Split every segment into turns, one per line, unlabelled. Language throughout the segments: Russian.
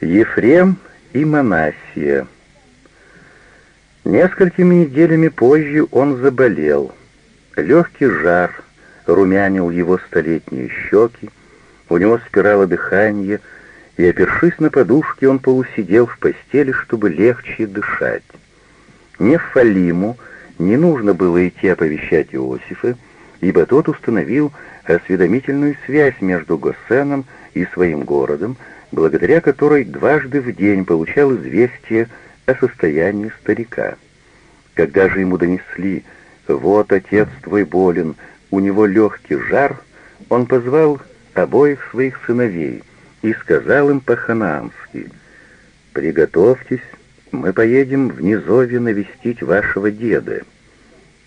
Ефрем и Манасия. Несколькими неделями позже он заболел. Легкий жар румянил его столетние щеки, у него спирало дыхание, и, опершись на подушки, он полусидел в постели, чтобы легче дышать. Не Фалиму не нужно было идти оповещать Иосифа, ибо тот установил осведомительную связь между Госсеном и своим городом, благодаря которой дважды в день получал известие о состоянии старика. Когда же ему донесли «Вот отец твой болен, у него легкий жар», он позвал обоих своих сыновей и сказал им по-ханаански «Приготовьтесь, мы поедем в Низове навестить вашего деда».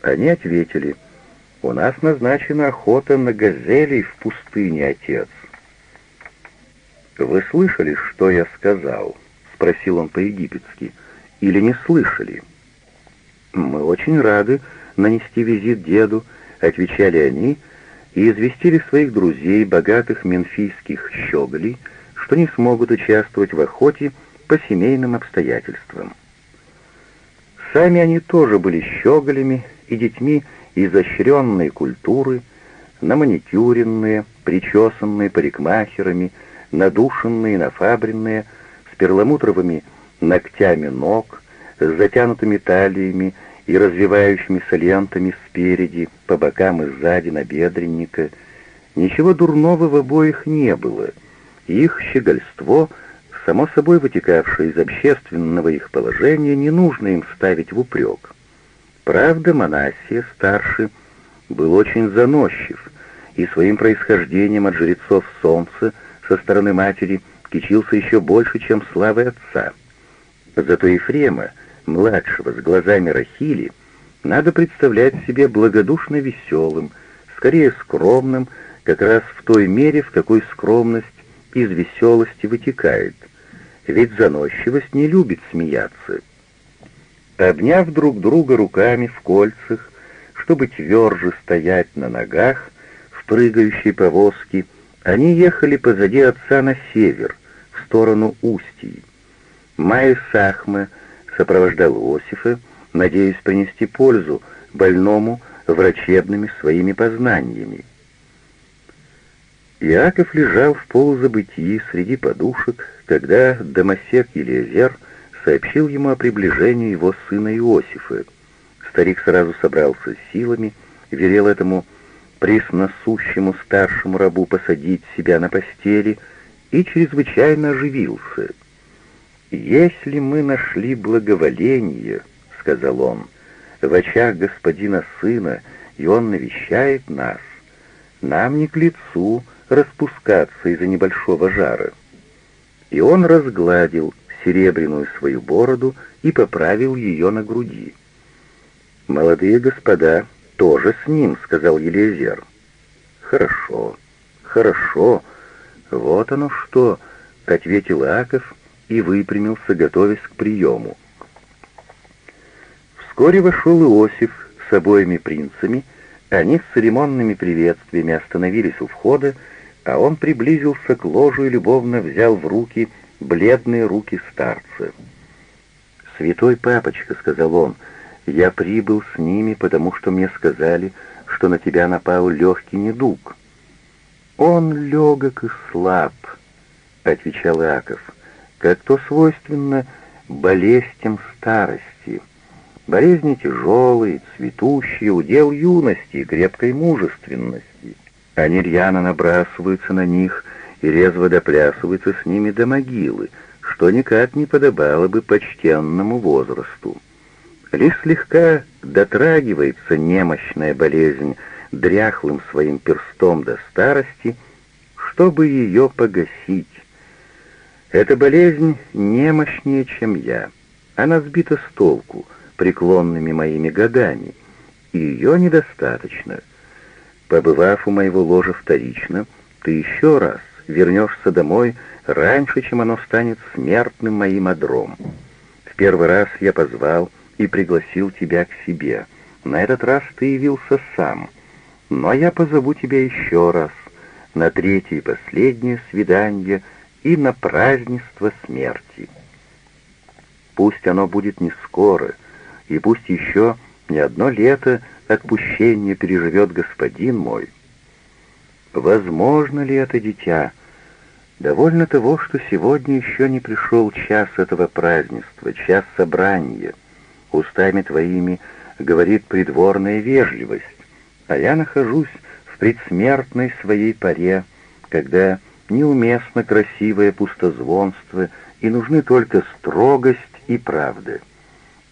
Они ответили «У нас назначена охота на газелей в пустыне, отец». «Вы слышали, что я сказал?» — спросил он по-египетски. «Или не слышали?» «Мы очень рады нанести визит деду», — отвечали они, и известили своих друзей, богатых менфийских щеголей, что не смогут участвовать в охоте по семейным обстоятельствам. Сами они тоже были щеголями и детьми изощренной культуры, наманикюренные, причесанные парикмахерами, надушенные, нафабренные, с перламутровыми ногтями ног, с затянутыми талиями и развивающимися лентами спереди, по бокам и сзади набедренника. Ничего дурного в обоих не было. Их щегольство, само собой вытекавшее из общественного их положения, не нужно им ставить в упрек. Правда, Манасия, старший, был очень заносчив, и своим происхождением от жрецов солнца со стороны матери кичился еще больше, чем славой отца. Зато Ефрема, младшего, с глазами Рахили, надо представлять себе благодушно веселым, скорее скромным, как раз в той мере, в какой скромность из веселости вытекает. Ведь заносчивость не любит смеяться. Обняв друг друга руками в кольцах, чтобы тверже стоять на ногах в прыгающей повозке, они ехали позади отца на север, в сторону Устьи. Майя Сахма сопровождал Иосифа, надеясь принести пользу больному врачебными своими познаниями. Иаков лежал в полузабытии среди подушек, когда домосек Елизер сообщил ему о приближении его сына Иосифа. Старик сразу собрался с силами, велел этому пресносущему старшему рабу посадить себя на постели и чрезвычайно оживился. «Если мы нашли благоволение, — сказал он, — в очах господина сына, и он навещает нас, нам не к лицу распускаться из-за небольшого жара». И он разгладил серебряную свою бороду и поправил ее на груди. «Молодые господа тоже с ним», — сказал Елизер. «Хорошо, хорошо, вот оно что», — ответил Аков и выпрямился, готовясь к приему. Вскоре вошел Иосиф с обоими принцами, они с церемонными приветствиями остановились у входа, а он приблизился к ложу и любовно взял в руки бледные руки старца. «Святой папочка», — сказал он, — «я прибыл с ними, потому что мне сказали, что на тебя напал легкий недуг». «Он легок и слаб», — отвечал Иаков, — «как то свойственно болезням старости. Болезни тяжелые, цветущие, удел юности и крепкой мужественности. Они рьяно набрасываются на них и резво доплясываются с ними до могилы, что никак не подобало бы почтенному возрасту. Лишь слегка дотрагивается немощная болезнь дряхлым своим перстом до старости, чтобы ее погасить. Эта болезнь немощнее, чем я. Она сбита с толку преклонными моими годами, и ее недостаточно. Побывав у моего ложа вторично, ты еще раз вернешься домой раньше, чем оно станет смертным моим одром. В первый раз я позвал и пригласил тебя к себе. На этот раз ты явился сам. Но я позову тебя еще раз, на третье и последнее свидание, и на празднество смерти. Пусть оно будет не скоро, и пусть еще не одно лето отпущения переживет господин мой. Возможно ли это, дитя? Довольно того, что сегодня еще не пришел час этого празднества, час собрания. Устами твоими говорит придворная вежливость, а я нахожусь в предсмертной своей паре, когда неуместно красивое пустозвонство и нужны только строгость и правда.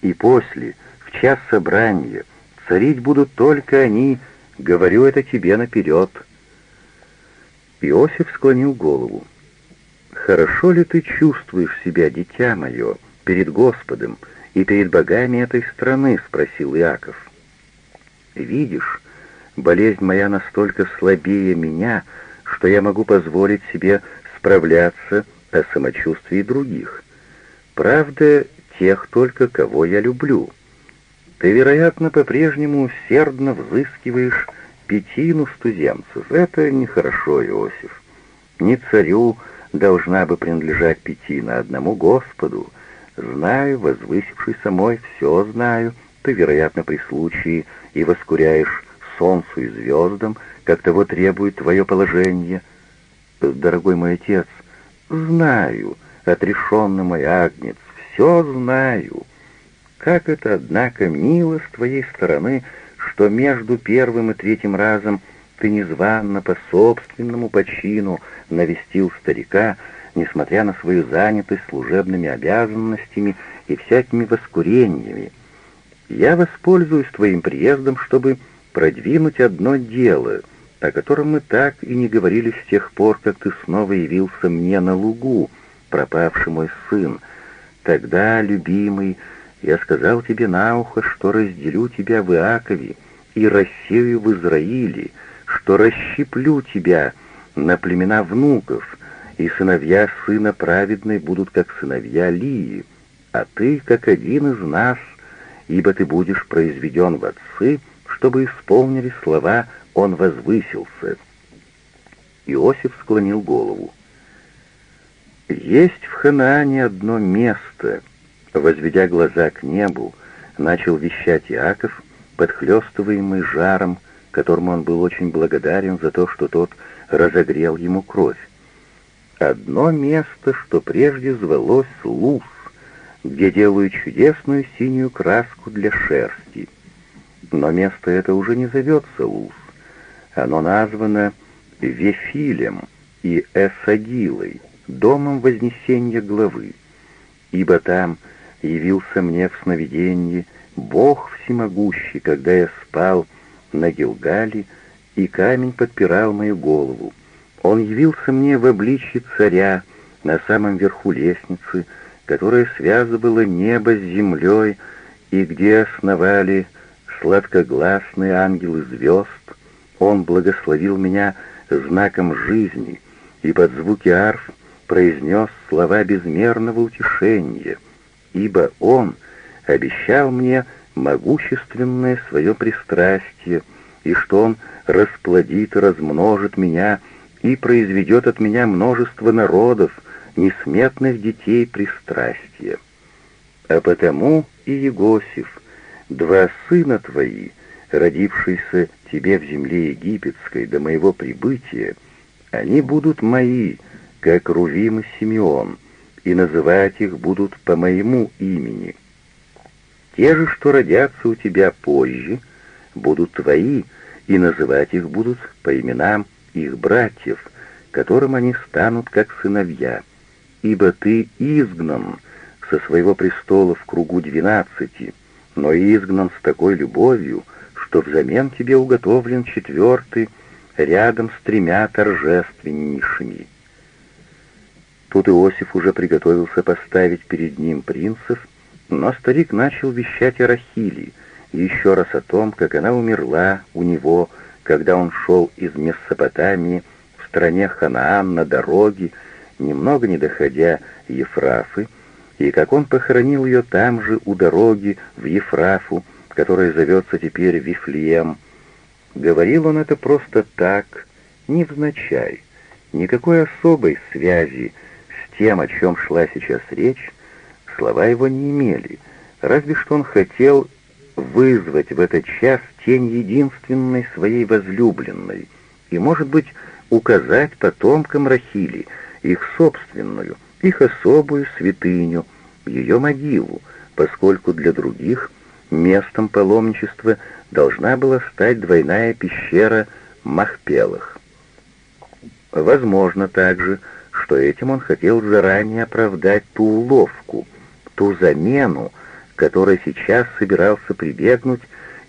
И после, в час собрания, царить будут только они, говорю это тебе наперед. Иосиф склонил голову. «Хорошо ли ты чувствуешь себя, дитя мое, перед Господом и перед богами этой страны?» — спросил Иаков. «Видишь, болезнь моя настолько слабее меня, что я могу позволить себе справляться о самочувствии других. Правда, тех только, кого я люблю. Ты, вероятно, по-прежнему усердно взыскиваешь пятину с туземцев. Это нехорошо, Иосиф. Не царю должна бы принадлежать пятина, одному Господу. Знаю, возвысивший самой, все знаю. Ты, вероятно, при случае и воскуряешь солнцу и звездам, как того требует твое положение. Дорогой мой отец, знаю, отрешенный мой агнец, все знаю. Как это, однако, мило с твоей стороны, что между первым и третьим разом ты незванно по собственному почину навестил старика, несмотря на свою занятость служебными обязанностями и всякими воскурениями. Я воспользуюсь твоим приездом, чтобы продвинуть одно дело, о котором мы так и не говорили с тех пор, как ты снова явился мне на лугу, пропавший мой сын. Тогда, любимый, я сказал тебе на ухо, что разделю тебя в Иакове и рассею в Израиле, что расщеплю тебя на племена внуков, и сыновья сына праведной будут как сыновья Лии, а ты как один из нас, ибо ты будешь произведен в отцы, — чтобы исполнили слова «Он возвысился». Иосиф склонил голову. «Есть в Ханаане одно место», — возведя глаза к небу, начал вещать Иаков, подхлёстываемый жаром, которому он был очень благодарен за то, что тот разогрел ему кровь. Одно место, что прежде звалось Луз, где делают чудесную синюю краску для шерсти. Но место это уже не зовется Луз. Оно названо Вефилем и Эсагилой, домом Вознесения главы. Ибо там явился мне в сновидении Бог всемогущий, когда я спал на Гилгале, и камень подпирал мою голову. Он явился мне в обличье царя на самом верху лестницы, которая связывала небо с землей, и где основали сладкогласный ангел звезд, он благословил меня знаком жизни и под звуки арф произнес слова безмерного утешения, ибо он обещал мне могущественное свое пристрастие, и что он расплодит и размножит меня и произведет от меня множество народов, несметных детей пристрастия. А потому и Егосиф — два сына твои, родившиеся тебе в земле египетской до моего прибытия, они будут мои, как Рувим и Симеон, и называть их будут по моему имени. Те же, что родятся у тебя позже, будут твои, и называть их будут по именам их братьев, которым они станут как сыновья, ибо ты изгнан со своего престола в кругу двенадцати, но изгнан с такой любовью, что взамен тебе уготовлен четвертый рядом с тремя торжественнейшими. Тут Иосиф уже приготовился поставить перед ним принцев, но старик начал вещать о Рахиле, еще раз о том, как она умерла у него, когда он шел из Месопотамии в стране Ханаан на дороге, немного не доходя Ефрафы, и как он похоронил ее там же, у дороги, в Ефрафу, которая зовется теперь Вифлеем. Говорил он это просто так, невзначай, никакой особой связи тем, о чем шла сейчас речь, слова его не имели, разве что он хотел вызвать в этот час тень единственной своей возлюбленной и, может быть, указать потомкам Рахили их собственную, их особую святыню, ее могилу, поскольку для других местом паломничества должна была стать двойная пещера Махпелых. Возможно также, что этим он хотел заранее оправдать ту уловку, ту замену, которой сейчас собирался прибегнуть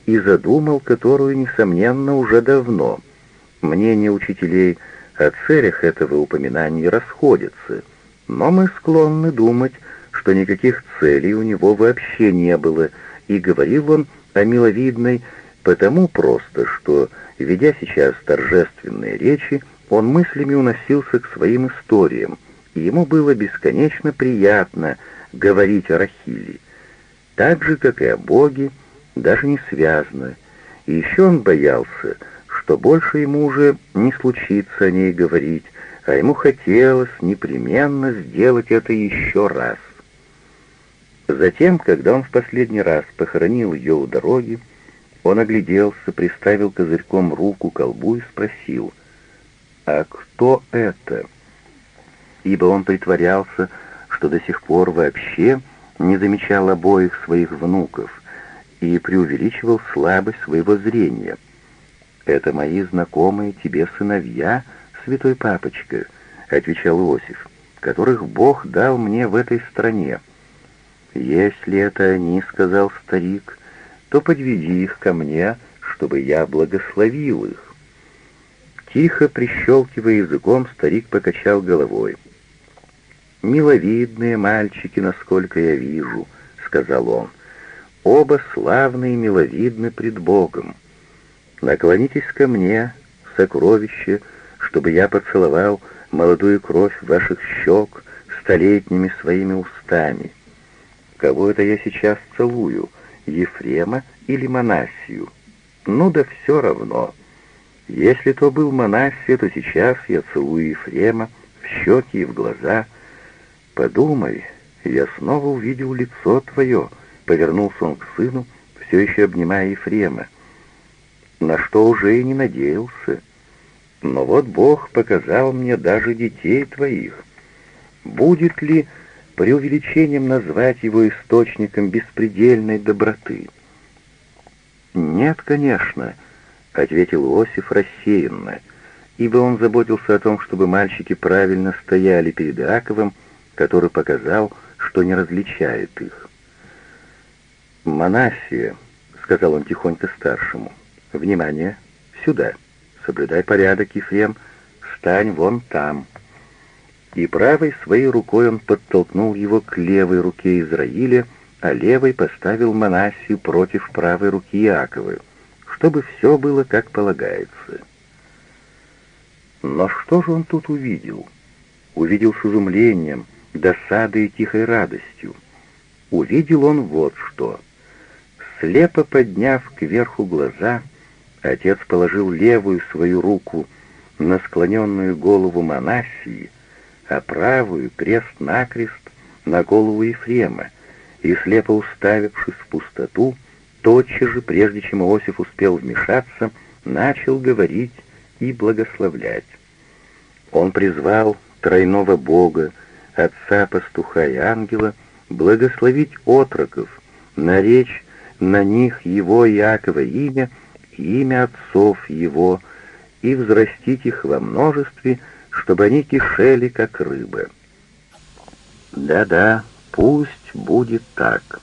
и задумал которую, несомненно, уже давно. Мнения учителей о целях этого упоминания расходятся, но мы склонны думать, что никаких целей у него вообще не было, и говорил он о миловидной потому просто, что, ведя сейчас торжественные речи, он мыслями уносился к своим историям, и ему было бесконечно приятно говорить о Рахиле, так же, как и о Боге, даже не связано, и еще он боялся, что больше ему уже не случится о ней говорить, а ему хотелось непременно сделать это еще раз. Затем, когда он в последний раз похоронил ее у дороги, он огляделся, приставил козырьком руку к колбу и спросил, «А кто это?» Ибо он притворялся, что до сих пор вообще не замечал обоих своих внуков и преувеличивал слабость своего зрения. «Это мои знакомые тебе сыновья, святой папочка», — отвечал Иосиф, «которых Бог дал мне в этой стране». «Если это они, — сказал старик, — то подведи их ко мне, чтобы я благословил их». Тихо прищелкивая языком, старик покачал головой. «Миловидные мальчики, насколько я вижу», — сказал он. «Оба славные и миловидны пред Богом. Наклонитесь ко мне, сокровище, чтобы я поцеловал молодую кровь ваших щек столетними своими устами. Кого это я сейчас целую, Ефрема или Манасию? Ну да все равно. Если то был Манасия, то сейчас я целую Ефрема в щеки и в глаза — «Подумай, я снова увидел лицо твое», — повернулся он к сыну, все еще обнимая Ефрема, на что уже и не надеялся. «Но вот Бог показал мне даже детей твоих. Будет ли преувеличением назвать его источником беспредельной доброты?» «Нет, конечно», — ответил Иосиф рассеянно, ибо он заботился о том, чтобы мальчики правильно стояли перед Иаковом, который показал, что не различает их. «Монасия», — сказал он тихонько старшему, — «внимание, сюда, соблюдай порядок, Ефрем, встань вон там». И правой своей рукой он подтолкнул его к левой руке Израиля, а левой поставил Монасию против правой руки Иакова, чтобы все было как полагается. Но что же он тут увидел? Увидел с изумлением, досадой и тихой радостью. Увидел он вот что. Слепо подняв кверху глаза, отец положил левую свою руку на склоненную голову Манасии, а правую крест-накрест на голову Ефрема, и, слепо уставившись в пустоту, тотчас же, прежде чем Иосиф успел вмешаться, начал говорить и благословлять. Он призвал тройного Бога, отца пастуха и ангела, благословить отроков, наречь на них его Иакова имя и имя отцов его, и взрастить их во множестве, чтобы они кишели, как рыбы. Да-да, пусть будет так.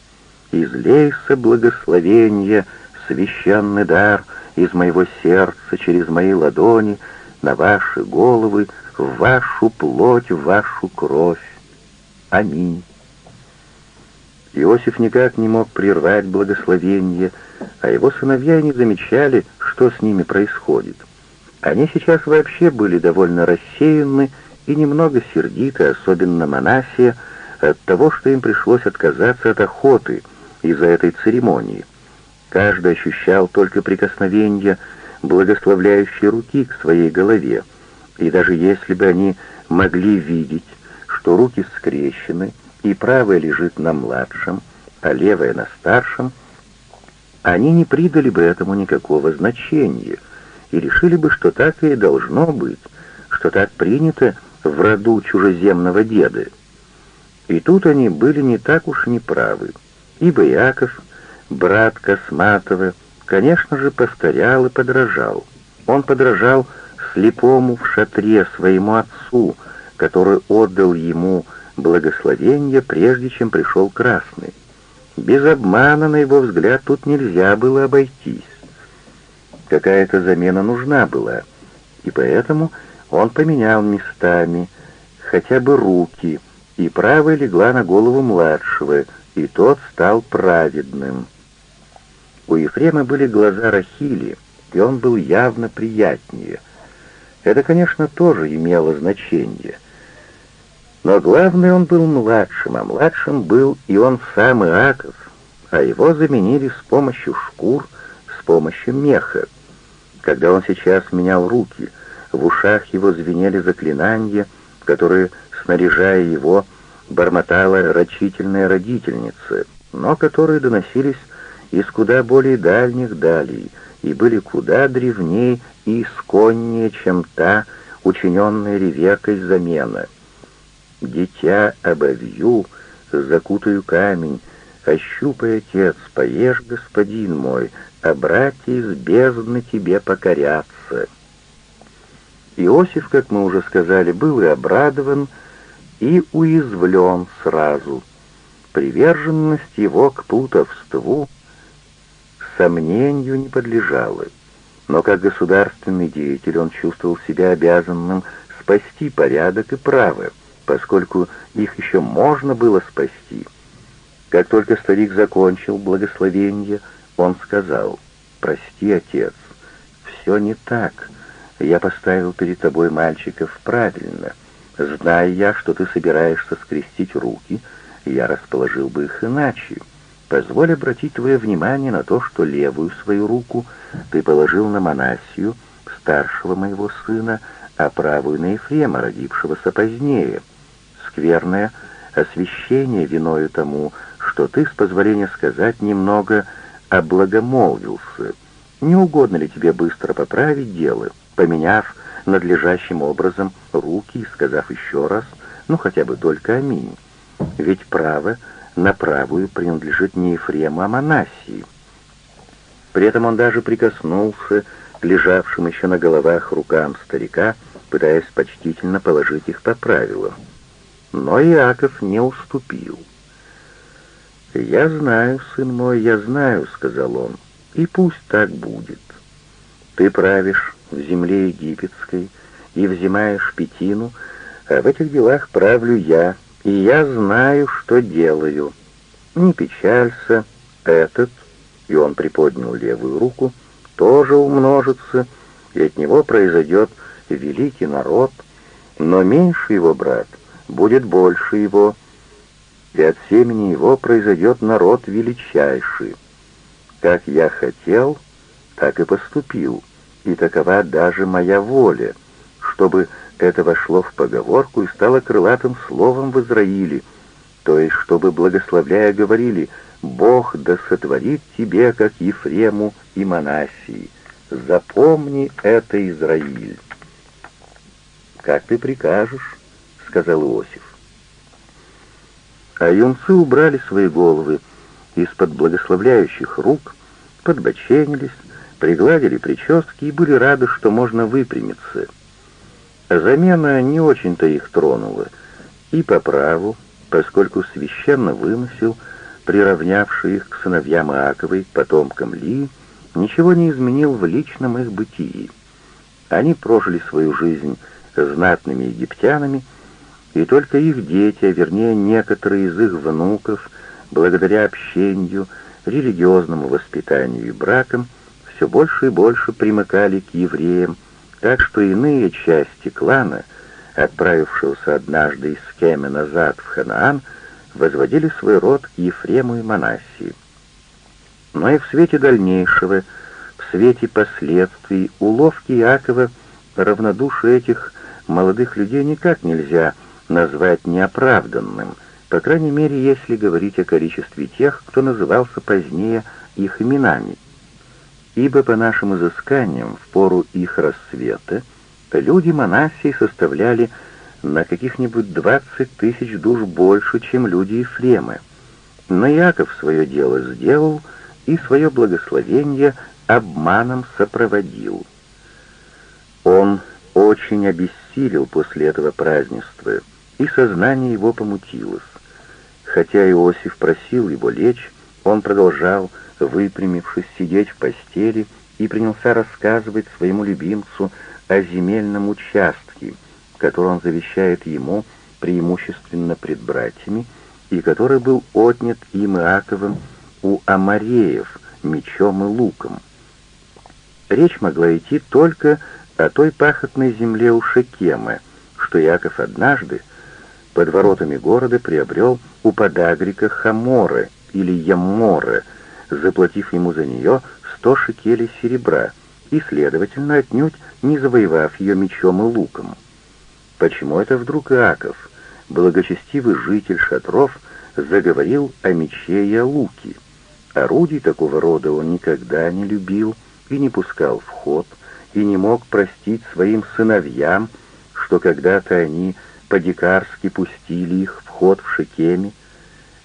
Излейся благословение, священный дар из моего сердца через мои ладони на ваши головы, в вашу плоть, в вашу кровь. Аминь. Иосиф никак не мог прервать благословение, а его сыновья не замечали, что с ними происходит. Они сейчас вообще были довольно рассеяны и немного сердиты, особенно Манасия, от того, что им пришлось отказаться от охоты из-за этой церемонии. Каждый ощущал только прикосновение благословляющей руки к своей голове, и даже если бы они могли видеть, что руки скрещены, и правая лежит на младшем, а левая на старшем, они не придали бы этому никакого значения и решили бы, что так и должно быть, что так принято в роду чужеземного деда. И тут они были не так уж неправы, ибо Яков, брат Косматова, конечно же, повторял и подражал. Он подражал слепому в шатре своему отцу, который отдал ему благословение, прежде чем пришел Красный. Без обмана, на его взгляд, тут нельзя было обойтись. Какая-то замена нужна была, и поэтому он поменял местами хотя бы руки, и правая легла на голову младшего, и тот стал праведным. У Ефрема были глаза Рахили, и он был явно приятнее. Это, конечно, тоже имело значение. Но главное, он был младшим, а младшим был и он сам Иаков, а его заменили с помощью шкур, с помощью меха. Когда он сейчас менял руки, в ушах его звенели заклинания, которые, снаряжая его, бормотала рачительная родительница, но которые доносились из куда более дальних далей и были куда древнее и исконнее, чем та, учиненная Ревекой замена. «Дитя обовью, закутаю камень, ощупай, отец, поешь, господин мой, а братья из бездны тебе покорятся». Иосиф, как мы уже сказали, был и обрадован, и уязвлен сразу. Приверженность его к плутовству сомнению не подлежала. Но как государственный деятель он чувствовал себя обязанным спасти порядок и право, поскольку их еще можно было спасти. Как только старик закончил благословение, он сказал, «Прости, отец, все не так. Я поставил перед тобой мальчиков правильно. Зная я, что ты собираешься скрестить руки, я расположил бы их иначе. Позволь обратить твое внимание на то, что левую свою руку ты положил на Манасию, старшего моего сына, а правую на Ефрема, родившегося позднее. Скверное освящение виною тому, что ты, с позволения сказать, немного облагомолвился. Не угодно ли тебе быстро поправить дело, поменяв надлежащим образом руки и сказав еще раз, ну хотя бы только аминь? Ведь право — на правую принадлежит не Ефрему, а Манасии. При этом он даже прикоснулся к лежавшим еще на головах рукам старика, пытаясь почтительно положить их по правилам. Но Иаков не уступил. «Я знаю, сын мой, я знаю», — сказал он, — «и пусть так будет. Ты правишь в земле египетской и взимаешь пятину, а в этих делах правлю я, и я знаю, что делаю. Не печалься, этот, и он приподнял левую руку, тоже умножится, и от него произойдет великий народ, но меньше его брат будет больше его, и от семени его произойдет народ величайший. Как я хотел, так и поступил, и такова даже моя воля, чтобы это вошло в поговорку и стало крылатым словом в Израиле, то есть чтобы, благословляя, говорили «Бог да сотворит тебе, как Ефрему и Манасии». Запомни это, Израиль. «Как ты прикажешь», — сказал Иосиф. А юнцы убрали свои головы из-под благословляющих рук, подбоченились, пригладили прически и были рады, что можно выпрямиться — Замена не очень-то их тронула, и по праву, поскольку священно вымысел, приравнявший их к сыновьям Иаковой, потомкам Ли, ничего не изменил в личном их бытии. Они прожили свою жизнь знатными египтянами, и только их дети, а вернее некоторые из их внуков, благодаря общению, религиозному воспитанию и бракам, все больше и больше примыкали к евреям, так что иные части клана, отправившегося однажды из Кеме назад в Ханаан, возводили свой род к Ефрему и Манасии. Но и в свете дальнейшего, в свете последствий, уловки Иакова, равнодушие этих молодых людей никак нельзя назвать неоправданным, по крайней мере, если говорить о количестве тех, кто назывался позднее их именами. Ибо по нашим изысканиям в пору их рассвета люди Манасии составляли на каких-нибудь двадцать тысяч душ больше, чем люди Ефремы. Но Яков свое дело сделал и свое благословение обманом сопроводил. Он очень обессилел после этого празднества, и сознание его помутилось. Хотя Иосиф просил его лечь, он продолжал, выпрямившись, сидеть в постели и принялся рассказывать своему любимцу о земельном участке, который он завещает ему преимущественно пред братьями, и который был отнят им Иаковым у Амареев мечом и луком. Речь могла идти только о той пахотной земле у Шекема, что Яков однажды под воротами города приобрел у подагрика Хаморы или Яморы, заплатив ему за нее сто шекелей серебра и, следовательно, отнюдь не завоевав ее мечом и луком. Почему это вдруг Иаков, благочестивый житель шатров, заговорил о мече и о луке? Орудий такого рода он никогда не любил и не пускал в ход, и не мог простить своим сыновьям, что когда-то они по-дикарски пустили их в ход в Шекеме,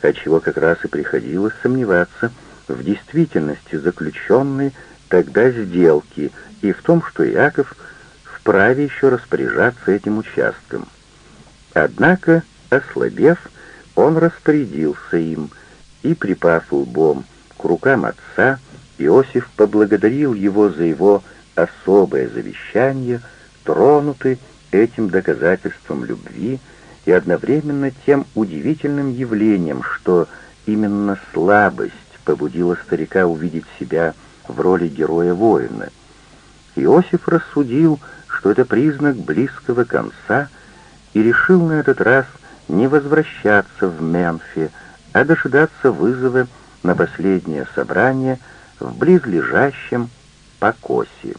отчего как раз и приходилось сомневаться в действительности заключенной тогда сделки и в том, что Яков вправе еще распоряжаться этим участком. Однако, ослабев, он распорядился им, и, припав лбом к рукам отца, Иосиф поблагодарил его за его особое завещание, тронутый этим доказательством любви и одновременно тем удивительным явлением, что именно слабость побудила старика увидеть себя в роли героя-воина. Иосиф рассудил, что это признак близкого конца, и решил на этот раз не возвращаться в Менфи, а дожидаться вызова на последнее собрание в близлежащем Покосе.